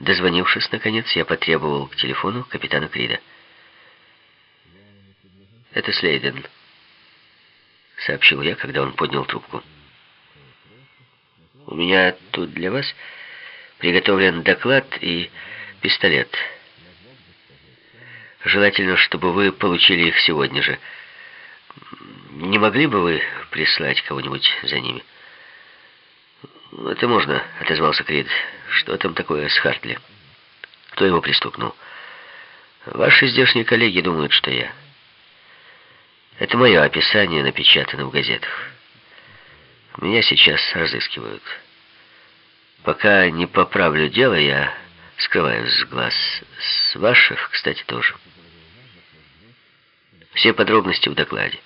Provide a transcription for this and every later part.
Дозвонившись, наконец, я потребовал к телефону капитана Крида. «Это Слейден», — сообщил я, когда он поднял трубку. «У меня тут для вас приготовлен доклад и пистолет. Желательно, чтобы вы получили их сегодня же. Не могли бы вы прислать кого-нибудь за ними?» «Это можно», — отозвался Крид. «Что там такое с Хартли? Кто его пристукнул?» «Ваши здешние коллеги думают, что я». «Это мое описание напечатано в газетах. Меня сейчас разыскивают. Пока не поправлю дело, я скрываюсь с глаз. С ваших, кстати, тоже. Все подробности в докладе.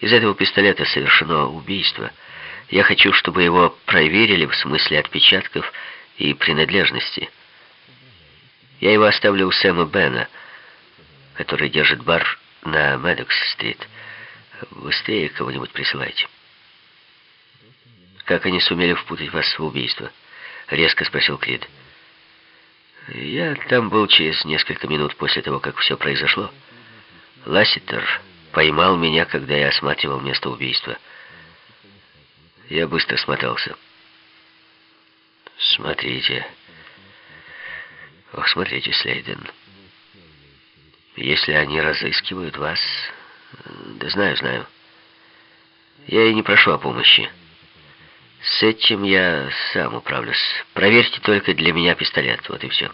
Из этого пистолета совершено убийство — я хочу, чтобы его проверили в смысле отпечатков и принадлежности. Я его оставлю у Сэма Бена, который держит бар на Медокс-стрит. Быстрее кого-нибудь присылайте. «Как они сумели впутать вас в убийство?» — резко спросил Крид. «Я там был через несколько минут после того, как все произошло. Ласситер поймал меня, когда я осматривал место убийства». Я быстро смотался. Смотрите. Ох, смотрите, Слейден. Если они разыскивают вас... Да знаю, знаю. Я и не прошу о помощи. С этим я сам управлюсь. Проверьте только для меня пистолет. Вот и все.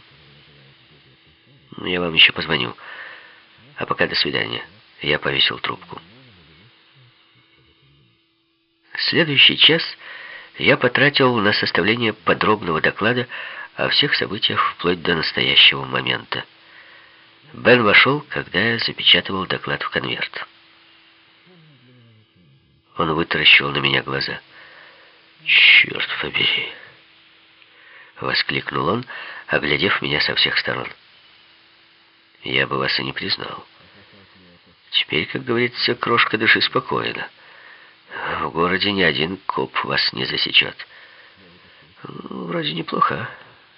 Я вам еще позвоню. А пока до свидания. Я повесил трубку. Следующий час я потратил на составление подробного доклада о всех событиях вплоть до настоящего момента. Бен вошел, когда я запечатывал доклад в конверт. Он вытаращил на меня глаза. «Черт побери!» Воскликнул он, оглядев меня со всех сторон. «Я бы вас и не признал. Теперь, как говорится, крошка дыши спокойно». В городе ни один коп вас не засечет. Ну, вроде неплохо,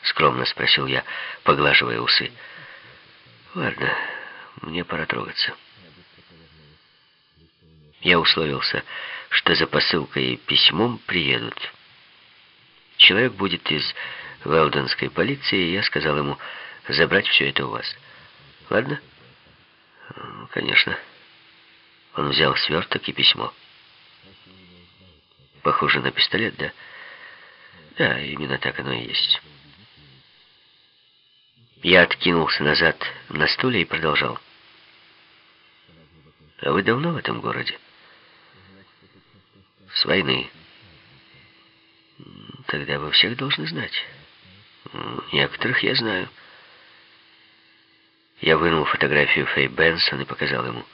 скромно спросил я, поглаживая усы. Ладно, мне пора трогаться. Я условился, что за посылкой и письмом приедут. Человек будет из Велденской полиции, и я сказал ему забрать все это у вас. Ладно? Конечно. Он взял сверток и письмо. Похоже на пистолет, да? Да, именно так оно и есть. Я откинулся назад на стуле и продолжал. А вы давно в этом городе? С войны. Тогда вы всех должны знать. Некоторых я знаю. Я вынул фотографию Фэй Бенсон и показал ему.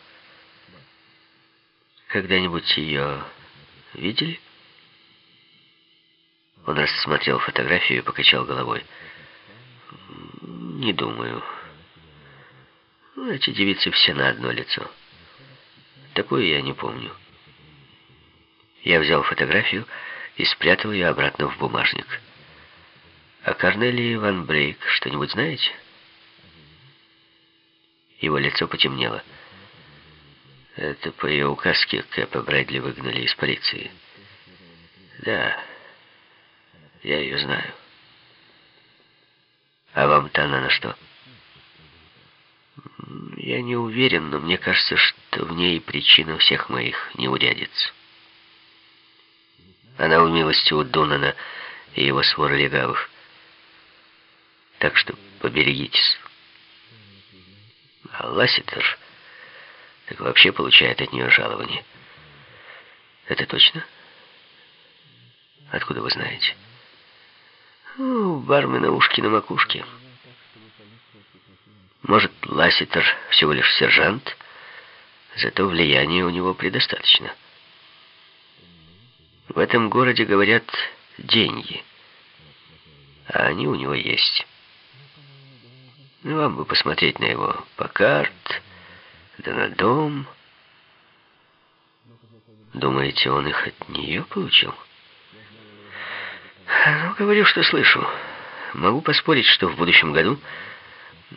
Когда-нибудь ее видели? Он рассмотрел фотографию и покачал головой. «Не думаю. Ну, эти девицы все на одно лицо. Такое я не помню». Я взял фотографию и спрятал ее обратно в бумажник. «А Корнелии Ван Брейк что-нибудь знаете?» Его лицо потемнело. Это по ее указке Кэпа Брэдли выгнали из полиции. «Да». Я ее знаю. А вам-то она на что? Я не уверен, но мне кажется, что в ней причина всех моих неурядиц. Она в милости у Дунана и его свора легавых. Так что поберегитесь. А Ласситер так вообще получает от нее жалование. Это точно? Откуда вы знаете? Ну, у бармена ушки на макушке. Может, Ласситер всего лишь сержант, зато влияния у него предостаточно. В этом городе, говорят, деньги, а они у него есть. Ну, вам бы посмотреть на его покарт, да на дом. Думаете, он их от нее получил? Ну, говорю, что слышу. Могу поспорить, что в будущем году